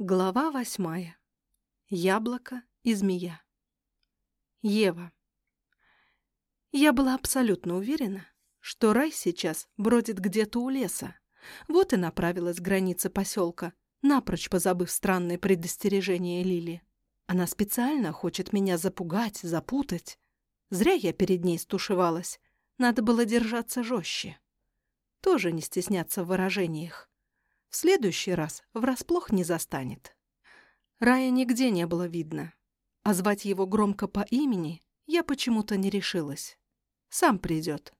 Глава восьмая. Яблоко и змея. Ева. Я была абсолютно уверена, что рай сейчас бродит где-то у леса. Вот и направилась к границе поселка, напрочь позабыв странные предостережения Лили. Она специально хочет меня запугать, запутать. Зря я перед ней стушевалась. Надо было держаться жестче. Тоже не стесняться в выражениях. В следующий раз врасплох не застанет. Рая нигде не было видно, а звать его громко по имени я почему-то не решилась. Сам придет.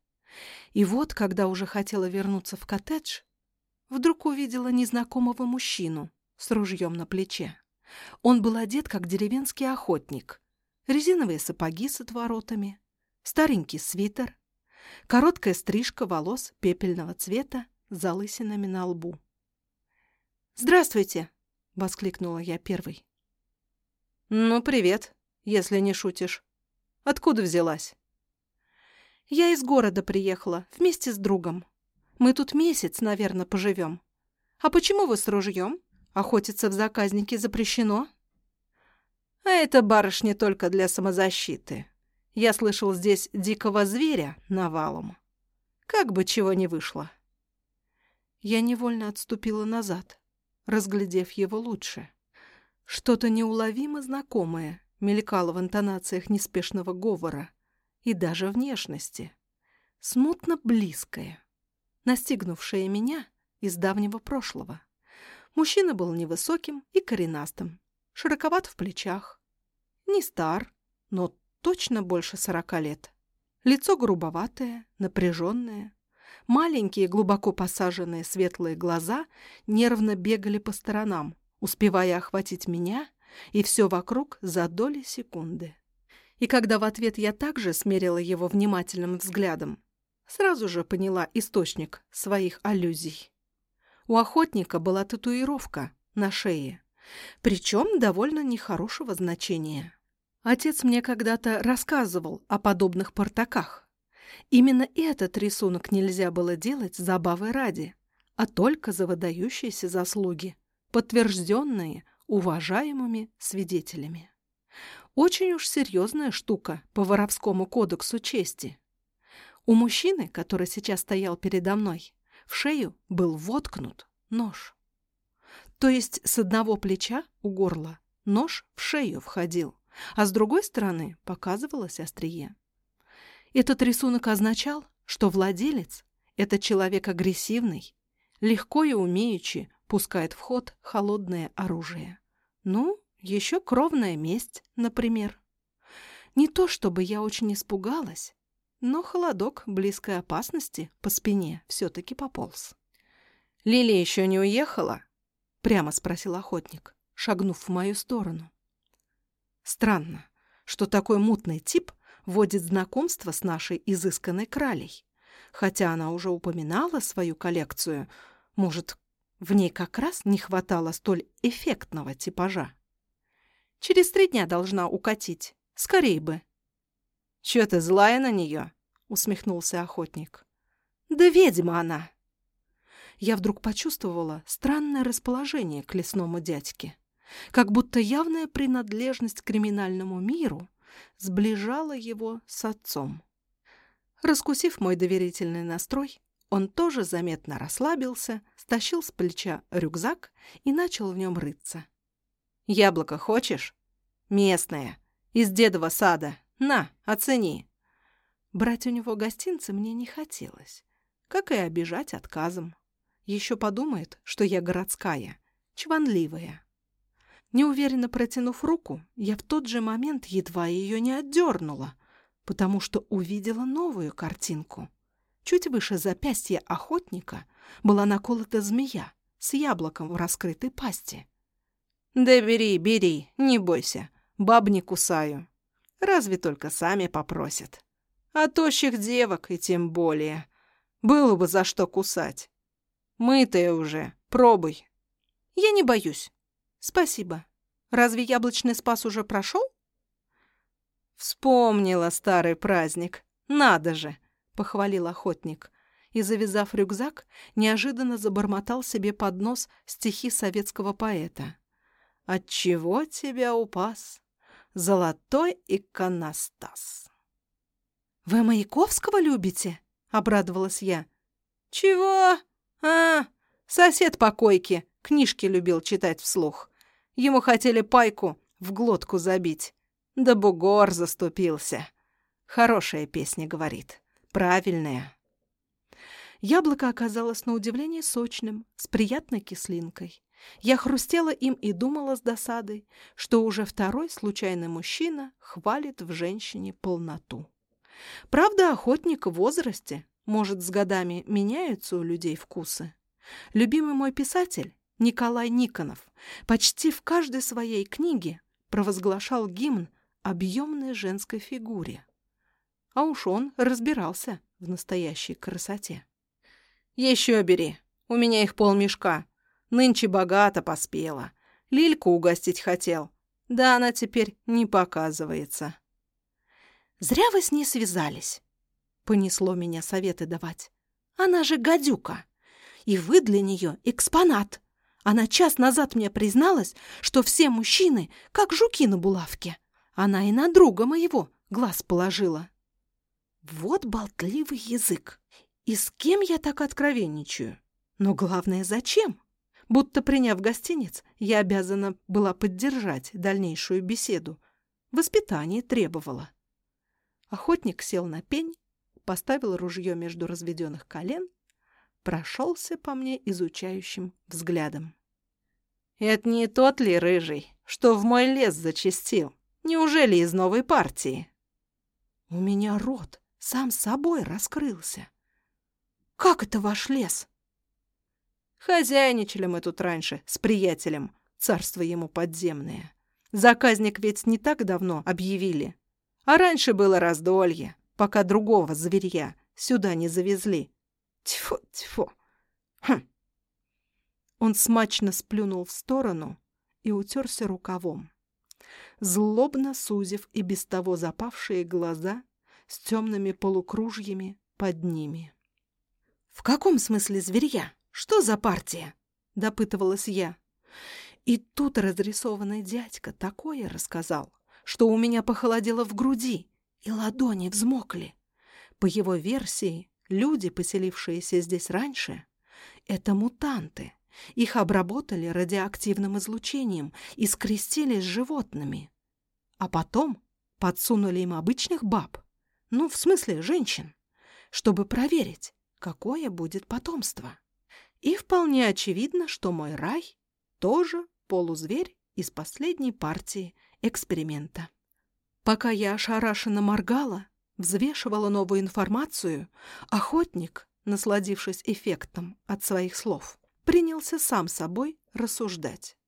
И вот, когда уже хотела вернуться в коттедж, вдруг увидела незнакомого мужчину с ружьем на плече. Он был одет, как деревенский охотник. Резиновые сапоги с отворотами, старенький свитер, короткая стрижка волос пепельного цвета с залысинами на лбу. «Здравствуйте!» — воскликнула я первой. «Ну, привет, если не шутишь. Откуда взялась?» «Я из города приехала, вместе с другом. Мы тут месяц, наверное, поживем. А почему вы с ружьем? Охотиться в заказнике запрещено?» «А это барышня только для самозащиты. Я слышал здесь дикого зверя навалом. Как бы чего не вышло». Я невольно отступила назад разглядев его лучше. Что-то неуловимо знакомое мелькало в интонациях неспешного говора и даже внешности. Смутно близкое, настигнувшее меня из давнего прошлого. Мужчина был невысоким и коренастым, широковат в плечах. Не стар, но точно больше сорока лет. Лицо грубоватое, напряженное, Маленькие, глубоко посаженные светлые глаза нервно бегали по сторонам, успевая охватить меня и все вокруг за доли секунды. И когда в ответ я также смерила его внимательным взглядом, сразу же поняла источник своих аллюзий. У охотника была татуировка на шее, причем довольно нехорошего значения. Отец мне когда-то рассказывал о подобных портаках. Именно этот рисунок нельзя было делать забавы ради, а только за выдающиеся заслуги, подтвержденные уважаемыми свидетелями. Очень уж серьезная штука по воровскому кодексу чести. У мужчины, который сейчас стоял передо мной, в шею был воткнут нож. То есть с одного плеча у горла нож в шею входил, а с другой стороны показывалось острие. Этот рисунок означал, что владелец – это человек агрессивный, легко и умеючи пускает в ход холодное оружие. Ну, еще кровная месть, например. Не то чтобы я очень испугалась, но холодок близкой опасности по спине все-таки пополз. «Лили еще не уехала?» — прямо спросил охотник, шагнув в мою сторону. Странно, что такой мутный тип вводит знакомство с нашей изысканной кралей. Хотя она уже упоминала свою коллекцию, может, в ней как раз не хватало столь эффектного типажа. Через три дня должна укатить. Скорей бы. — Чё ты злая на нее? — усмехнулся охотник. — Да ведьма она! Я вдруг почувствовала странное расположение к лесному дядьке. Как будто явная принадлежность к криминальному миру сближала его с отцом. Раскусив мой доверительный настрой, он тоже заметно расслабился, стащил с плеча рюкзак и начал в нем рыться. «Яблоко хочешь? Местное, из дедова сада. На, оцени!» Брать у него гостинцы мне не хотелось, как и обижать отказом. Еще подумает, что я городская, чванливая. Неуверенно протянув руку, я в тот же момент едва ее не отдернула, потому что увидела новую картинку. Чуть выше запястья охотника была наколота змея с яблоком в раскрытой пасти. «Да бери, бери, не бойся, баб не кусаю. Разве только сами попросят. А тощих девок и тем более. Было бы за что кусать. Мытая уже, пробуй». «Я не боюсь», «Спасибо. Разве яблочный спас уже прошел?» «Вспомнила старый праздник. Надо же!» — похвалил охотник. И, завязав рюкзак, неожиданно забормотал себе под нос стихи советского поэта. Отчего тебя упас золотой иконостас? «Вы Маяковского любите?» — обрадовалась я. «Чего? А, сосед по койке книжки любил читать вслух. Ему хотели пайку в глотку забить. Да бугор заступился. Хорошая песня, говорит. Правильная». Яблоко оказалось на удивление сочным, с приятной кислинкой. Я хрустела им и думала с досадой, что уже второй случайный мужчина хвалит в женщине полноту. Правда, охотник в возрасте, может, с годами меняются у людей вкусы. Любимый мой писатель, Николай Никонов, почти в каждой своей книге провозглашал гимн объемной женской фигуре. А уж он разбирался в настоящей красоте. «Еще бери, у меня их полмешка. Нынче богато поспела. Лильку угостить хотел. Да она теперь не показывается». «Зря вы с ней связались», — понесло меня советы давать. «Она же гадюка, и вы для нее экспонат. Она час назад мне призналась, что все мужчины как жуки на булавке. Она и на друга моего глаз положила». Вот болтливый язык. И с кем я так откровенничаю? Но главное, зачем? Будто приняв гостиниц, я обязана была поддержать дальнейшую беседу. Воспитание требовало. Охотник сел на пень, поставил ружье между разведенных колен, прошелся по мне изучающим взглядом. «Это не тот ли рыжий, что в мой лес зачистил? Неужели из новой партии?» У меня рот сам собой раскрылся. «Как это ваш лес?» Хозяйничали мы тут раньше с приятелем, царство ему подземное. Заказник ведь не так давно объявили. А раньше было раздолье, пока другого зверья сюда не завезли. Тьфу, тьфу. Хм. Он смачно сплюнул в сторону и утерся рукавом. Злобно сузив и без того запавшие глаза с темными полукружьями под ними. «В каком смысле зверья? Что за партия?» — допытывалась я. И тут разрисованный дядька такое рассказал, что у меня похолодело в груди, и ладони взмокли. По его версии, люди, поселившиеся здесь раньше, это мутанты. Их обработали радиоактивным излучением и скрестили с животными. А потом подсунули им обычных баб, ну, в смысле, женщин, чтобы проверить, какое будет потомство. И вполне очевидно, что мой рай тоже полузверь из последней партии эксперимента. Пока я ошарашенно моргала, взвешивала новую информацию, охотник, насладившись эффектом от своих слов, принялся сам собой рассуждать.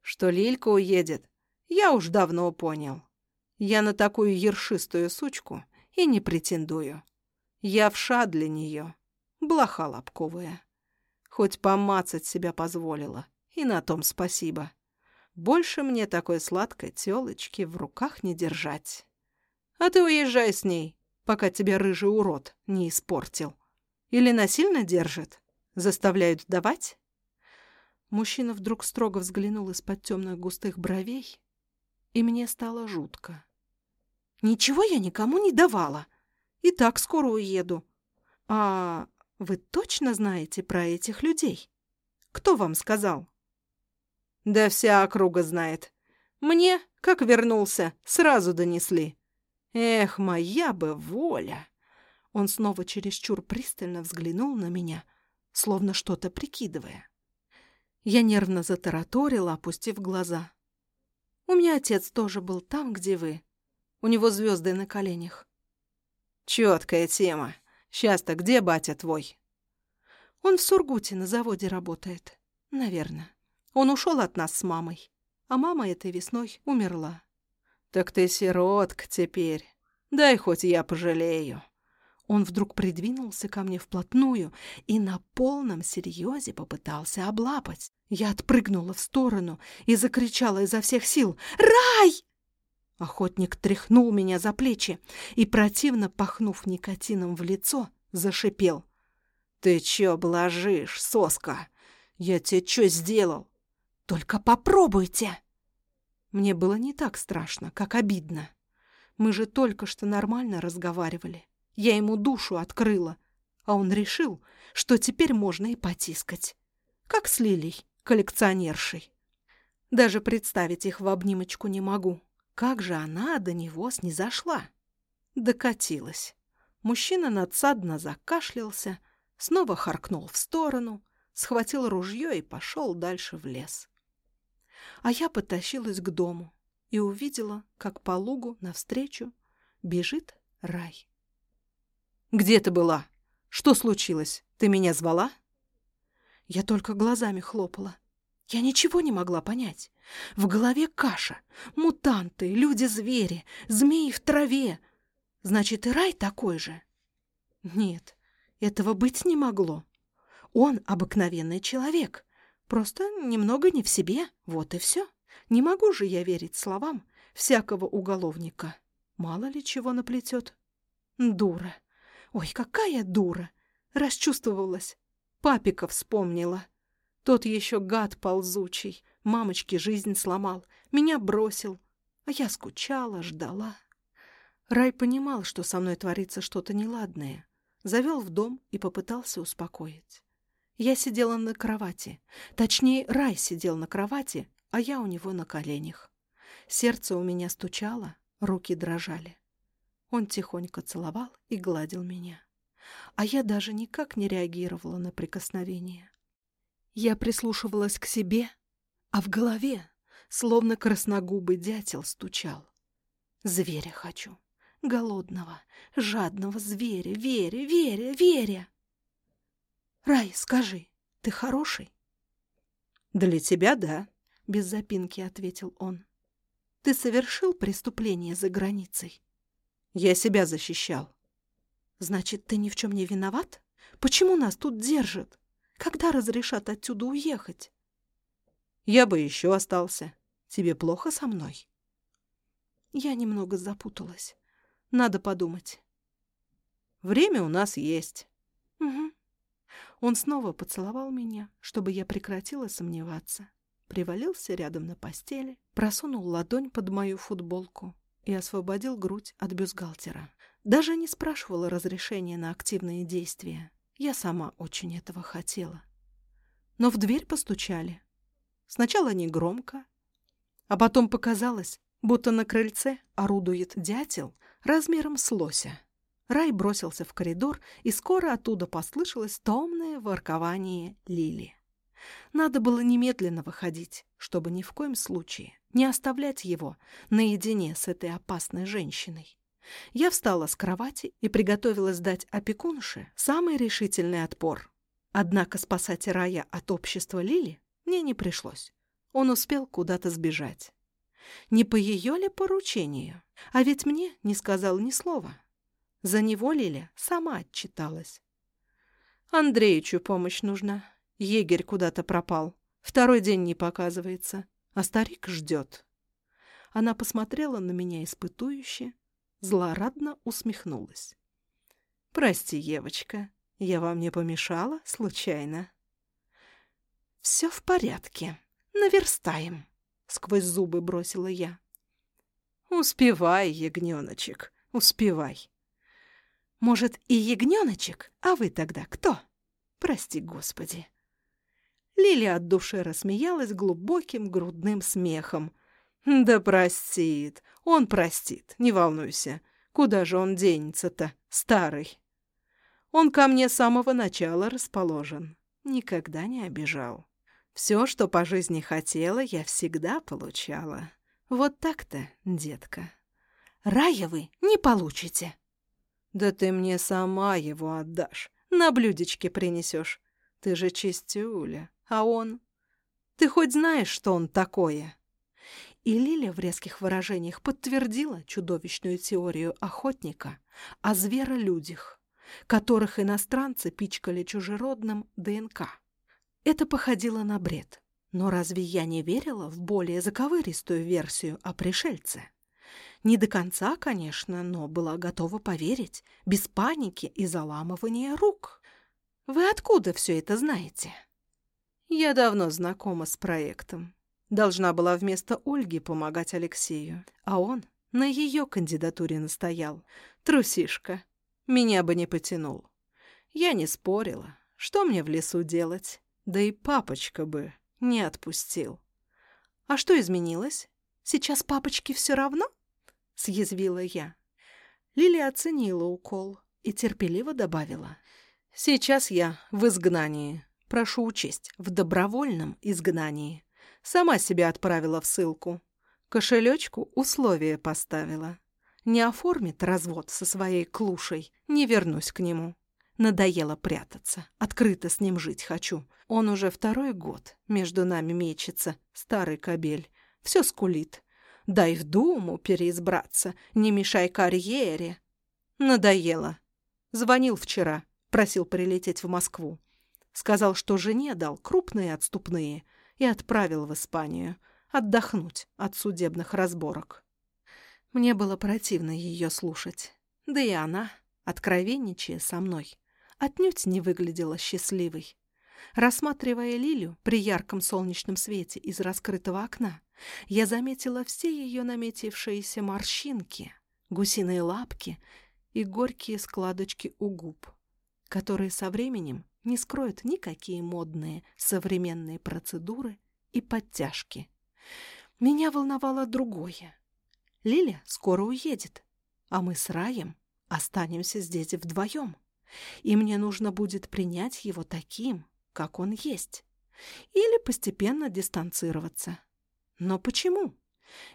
Что Лилька уедет, я уж давно понял. Я на такую ершистую сучку и не претендую. Я вша для нее блоха лобковая. Хоть помацать себя позволила, и на том спасибо. Больше мне такой сладкой тёлочки в руках не держать. А ты уезжай с ней, пока тебя рыжий урод не испортил. Или насильно держит? Заставляют давать? Мужчина вдруг строго взглянул из-под темных густых бровей, и мне стало жутко. «Ничего я никому не давала. И так скоро уеду. А вы точно знаете про этих людей? Кто вам сказал? Да вся округа знает. Мне, как вернулся, сразу донесли. Эх, моя бы воля! Он снова чересчур пристально взглянул на меня, словно что-то прикидывая. Я нервно затараторила, опустив глаза. У меня отец тоже был там, где вы. У него звезды на коленях. Четкая тема. Сейчас-то где батя твой?» «Он в Сургуте на заводе работает. Наверное. Он ушел от нас с мамой. А мама этой весной умерла». «Так ты сиротка теперь. Дай хоть я пожалею». Он вдруг придвинулся ко мне вплотную и на полном серьезе попытался облапать. Я отпрыгнула в сторону и закричала изо всех сил «Рай!» Охотник тряхнул меня за плечи и, противно пахнув никотином в лицо, зашипел. «Ты чё блажишь, соска? Я тебе чё сделал?» «Только попробуйте!» Мне было не так страшно, как обидно. Мы же только что нормально разговаривали. Я ему душу открыла, а он решил, что теперь можно и потискать. Как с Лилей, коллекционершей. Даже представить их в обнимочку не могу. Как же она до него снизошла? Докатилась. Мужчина надсадно закашлялся, снова харкнул в сторону, схватил ружье и пошел дальше в лес. А я потащилась к дому и увидела, как по лугу навстречу бежит рай. «Где ты была? Что случилось? Ты меня звала?» Я только глазами хлопала. Я ничего не могла понять. В голове каша. Мутанты, люди-звери, змеи в траве. Значит, и рай такой же? Нет, этого быть не могло. Он обыкновенный человек. Просто немного не в себе, вот и все. Не могу же я верить словам всякого уголовника. Мало ли чего наплетет. Дура. Ой, какая дура. Расчувствовалась. Папика вспомнила. Тот еще гад ползучий. Мамочке жизнь сломал. Меня бросил. А я скучала, ждала. Рай понимал, что со мной творится что-то неладное. Завел в дом и попытался успокоить. Я сидела на кровати. Точнее, Рай сидел на кровати, а я у него на коленях. Сердце у меня стучало, руки дрожали. Он тихонько целовал и гладил меня. А я даже никак не реагировала на прикосновение. Я прислушивалась к себе, а в голове словно красногубый дятел стучал. Зверя хочу. Голодного, жадного зверя, веря, веря, веря. Рай, скажи, ты хороший? Для тебя, да, без запинки ответил он. Ты совершил преступление за границей? Я себя защищал. Значит, ты ни в чем не виноват? Почему нас тут держат? Когда разрешат отсюда уехать? Я бы еще остался. Тебе плохо со мной? Я немного запуталась. Надо подумать. Время у нас есть. Угу. Он снова поцеловал меня, чтобы я прекратила сомневаться. Привалился рядом на постели, просунул ладонь под мою футболку и освободил грудь от бюстгальтера. Даже не спрашивала разрешения на активные действия. Я сама очень этого хотела. Но в дверь постучали. Сначала не громко, а потом показалось, будто на крыльце орудует дятел размером с лося. Рай бросился в коридор, и скоро оттуда послышалось томное воркование Лили. Надо было немедленно выходить, чтобы ни в коем случае не оставлять его наедине с этой опасной женщиной. Я встала с кровати и приготовилась дать опекунше самый решительный отпор. Однако спасать Рая от общества Лили мне не пришлось. Он успел куда-то сбежать. Не по ее ли поручению? А ведь мне не сказал ни слова. За него Лиля сама отчиталась. Андреичу помощь нужна. Егерь куда-то пропал. Второй день не показывается, а старик ждет. Она посмотрела на меня испытующе, злорадно усмехнулась. «Прости, Евочка, я вам не помешала случайно?» «Все в порядке. Наверстаем», — сквозь зубы бросила я. «Успевай, ягненочек, успевай». «Может, и ягненочек, а вы тогда кто?» «Прости, Господи». Лилия от души рассмеялась глубоким грудным смехом, «Да простит, он простит, не волнуйся. Куда же он денется-то, старый?» Он ко мне с самого начала расположен, никогда не обижал. Все, что по жизни хотела, я всегда получала. Вот так-то, детка. Рая вы не получите. Да ты мне сама его отдашь, на блюдечке принесешь. Ты же чистюля, а он... Ты хоть знаешь, что он такое?» И Лиля в резких выражениях подтвердила чудовищную теорию охотника о зверолюдях, которых иностранцы пичкали чужеродным ДНК. Это походило на бред. Но разве я не верила в более заковыристую версию о пришельце? Не до конца, конечно, но была готова поверить, без паники и заламывания рук. Вы откуда все это знаете? Я давно знакома с проектом. Должна была вместо Ольги помогать Алексею, а он на ее кандидатуре настоял. Трусишка. Меня бы не потянул. Я не спорила. Что мне в лесу делать? Да и папочка бы не отпустил. А что изменилось? Сейчас папочке все равно? Съязвила я. Лилия оценила укол и терпеливо добавила. Сейчас я в изгнании. Прошу учесть, в добровольном изгнании. Сама себя отправила в ссылку. Кошелечку условие поставила. Не оформит развод со своей клушей, не вернусь к нему. Надоело прятаться, открыто с ним жить хочу. Он уже второй год между нами мечется, старый кобель. Все скулит. Дай в думу переизбраться, не мешай карьере. Надоело. Звонил вчера, просил прилететь в Москву. Сказал, что жене дал крупные отступные и отправил в Испанию отдохнуть от судебных разборок. Мне было противно ее слушать. Да и она, откровенничая со мной, отнюдь не выглядела счастливой. Рассматривая Лилю при ярком солнечном свете из раскрытого окна, я заметила все ее наметившиеся морщинки, гусиные лапки и горькие складочки у губ, которые со временем не скроют никакие модные современные процедуры и подтяжки. Меня волновало другое. Лиля скоро уедет, а мы с Раем останемся здесь вдвоем. И мне нужно будет принять его таким, как он есть. Или постепенно дистанцироваться. Но почему?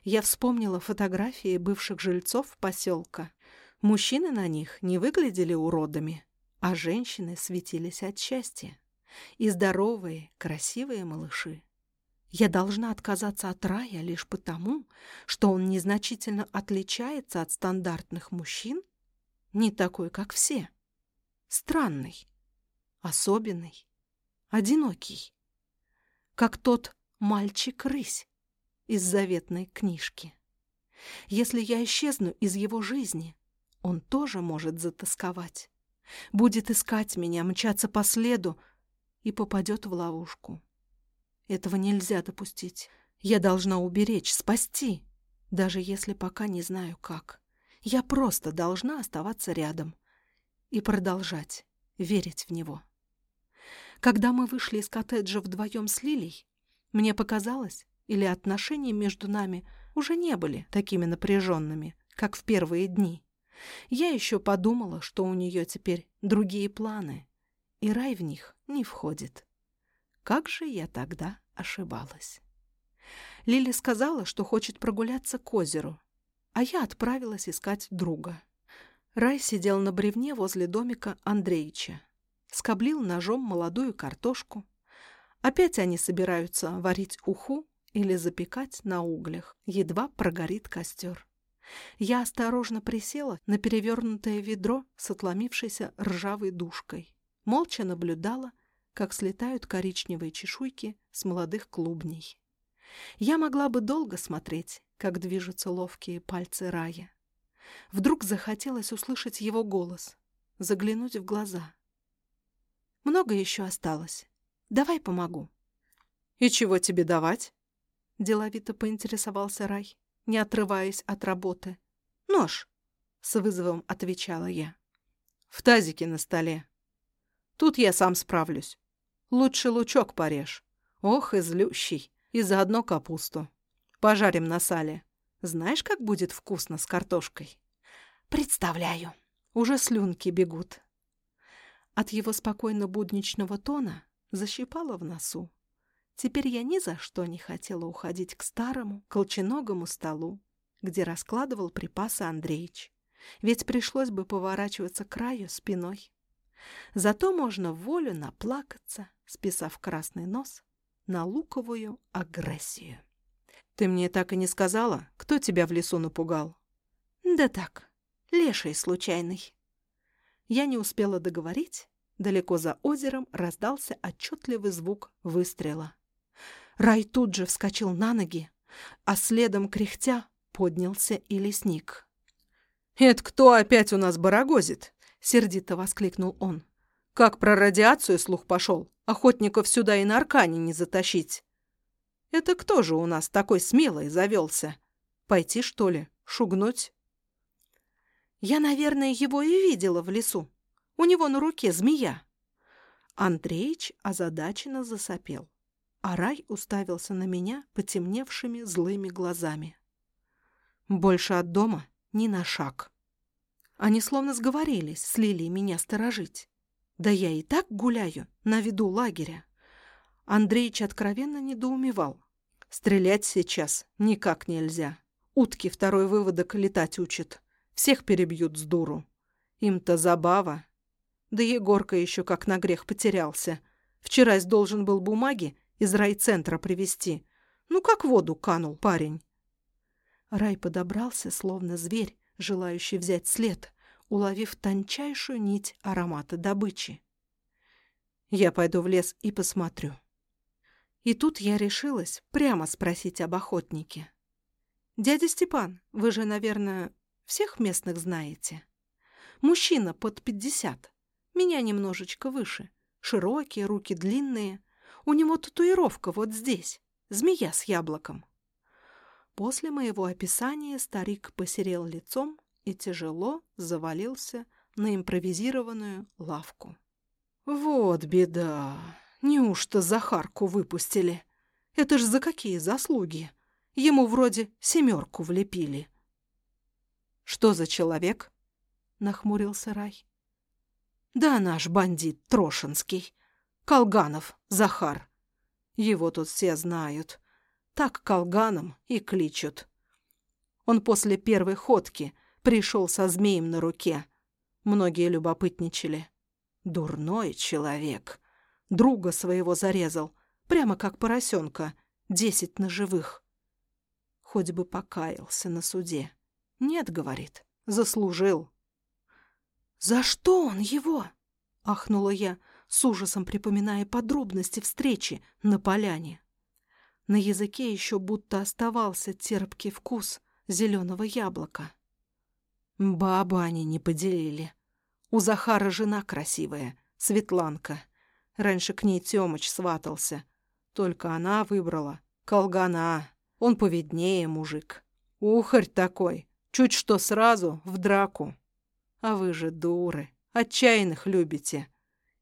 Я вспомнила фотографии бывших жильцов поселка. Мужчины на них не выглядели уродами, а женщины светились от счастья. И здоровые, красивые малыши. Я должна отказаться от рая лишь потому, что он незначительно отличается от стандартных мужчин? Не такой, как все. Странный, особенный, одинокий. Как тот мальчик-рысь из заветной книжки. Если я исчезну из его жизни, он тоже может затасковать. Будет искать меня, мчаться по следу и попадет в ловушку. Этого нельзя допустить. Я должна уберечь, спасти, даже если пока не знаю как. Я просто должна оставаться рядом и продолжать верить в него. Когда мы вышли из коттеджа вдвоем с Лилей, мне показалось, или отношения между нами уже не были такими напряженными, как в первые дни. Я еще подумала, что у нее теперь другие планы, и рай в них не входит. Как же я тогда ошибалась. Лили сказала, что хочет прогуляться к озеру, а я отправилась искать друга. Рай сидел на бревне возле домика Андреича. Скоблил ножом молодую картошку. Опять они собираются варить уху или запекать на углях. Едва прогорит костер. Я осторожно присела на перевернутое ведро с отломившейся ржавой душкой. Молча наблюдала, как слетают коричневые чешуйки с молодых клубней. Я могла бы долго смотреть, как движутся ловкие пальцы рая. Вдруг захотелось услышать его голос, заглянуть в глаза. Много еще осталось. Давай помогу. И чего тебе давать? Деловито поинтересовался Рай, не отрываясь от работы. Нож, с вызовом отвечала я. В тазике на столе. Тут я сам справлюсь. Лучше лучок порежь. Ох, и злющий. И заодно капусту. Пожарим на сале. Знаешь, как будет вкусно с картошкой? Представляю. Уже слюнки бегут. От его спокойно-будничного тона защипало в носу. Теперь я ни за что не хотела уходить к старому, колченогому столу, где раскладывал припасы Андреич. Ведь пришлось бы поворачиваться краю спиной. Зато можно волю наплакаться, списав красный нос на луковую агрессию. «Ты мне так и не сказала, кто тебя в лесу напугал?» «Да так, леший случайный». Я не успела договорить. Далеко за озером раздался отчетливый звук выстрела. Рай тут же вскочил на ноги, а следом кряхтя поднялся и лесник. «Это кто опять у нас барагозит?» — сердито воскликнул он. Как про радиацию слух пошел, охотников сюда и на аркане не затащить. Это кто же у нас такой смелый завелся? Пойти, что ли, шугнуть? Я, наверное, его и видела в лесу. У него на руке змея. Андреич озадаченно засопел, а Рай уставился на меня потемневшими злыми глазами. Больше от дома ни на шаг. Они словно сговорились с Лилией меня сторожить. Да я и так гуляю на виду лагеря. Андреич откровенно недоумевал. Стрелять сейчас никак нельзя. Утки второй выводок летать учат. Всех перебьют с дуру. Им-то забава. Да Егорка еще как на грех потерялся. Вчерась должен был бумаги из райцентра привезти. Ну, как воду канул парень. Рай подобрался, словно зверь, желающий взять след, уловив тончайшую нить аромата добычи. Я пойду в лес и посмотрю. И тут я решилась прямо спросить об охотнике. «Дядя Степан, вы же, наверное, всех местных знаете? Мужчина под пятьдесят, меня немножечко выше, широкие, руки длинные. У него татуировка вот здесь, змея с яблоком». После моего описания старик посерел лицом и тяжело завалился на импровизированную лавку. «Вот беда!» Неужто Захарку выпустили? Это ж за какие заслуги? Ему вроде семерку влепили. Что за человек? Нахмурился Рай. Да наш бандит Трошинский. Колганов Захар. Его тут все знают. Так Колганом и кличут. Он после первой ходки пришел со змеем на руке. Многие любопытничали. Дурной человек друга своего зарезал, прямо как поросенка, десять ножевых. Хоть бы покаялся на суде. Нет, говорит, заслужил. «За что он его?» — ахнула я, с ужасом припоминая подробности встречи на поляне. На языке еще будто оставался терпкий вкус зеленого яблока. Бабу они не поделили. У Захара жена красивая, Светланка. Раньше к ней Тёмыч сватался. Только она выбрала. Колгана. Он поведнее мужик. Ухарь такой. Чуть что сразу в драку. А вы же дуры. Отчаянных любите.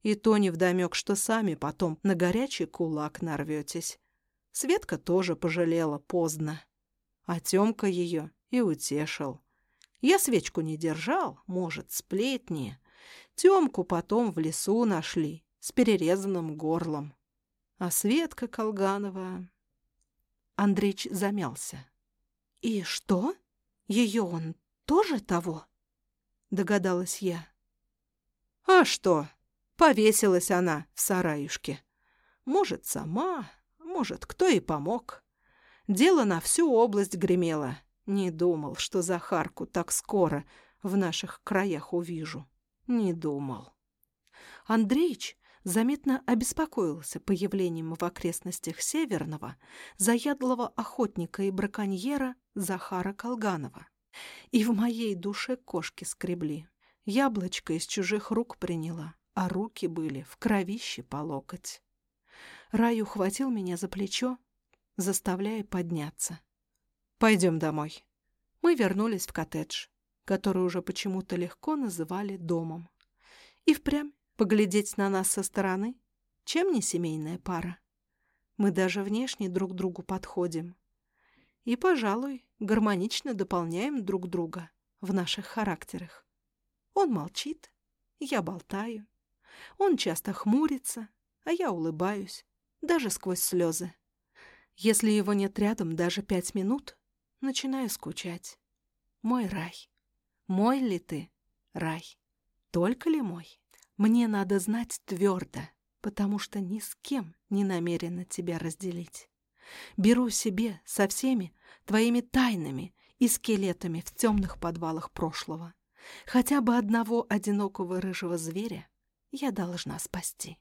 И то невдомёк, что сами потом на горячий кулак нарвётесь. Светка тоже пожалела поздно. А Тёмка её и утешил. Я свечку не держал, может, сплетни. Тёмку потом в лесу нашли с перерезанным горлом. А Светка Колганова... Андрейч замялся. «И что? Ее он тоже того?» Догадалась я. «А что? Повесилась она в сараюшке. Может, сама, может, кто и помог. Дело на всю область гремело. Не думал, что Захарку так скоро в наших краях увижу. Не думал». Андреич заметно обеспокоился появлением в окрестностях Северного заядлого охотника и браконьера Захара Колганова. И в моей душе кошки скребли. Яблочко из чужих рук приняла, а руки были в кровище по локоть. Рай ухватил меня за плечо, заставляя подняться. «Пойдем домой». Мы вернулись в коттедж, который уже почему-то легко называли домом. И впрямь Поглядеть на нас со стороны? Чем не семейная пара? Мы даже внешне друг другу подходим. И, пожалуй, гармонично дополняем друг друга в наших характерах. Он молчит, я болтаю. Он часто хмурится, а я улыбаюсь, даже сквозь слезы. Если его нет рядом даже пять минут, начинаю скучать. Мой рай. Мой ли ты, рай? Только ли мой? Мне надо знать твердо, потому что ни с кем не намерена тебя разделить. Беру себе со всеми твоими тайнами и скелетами в темных подвалах прошлого. Хотя бы одного одинокого рыжего зверя я должна спасти.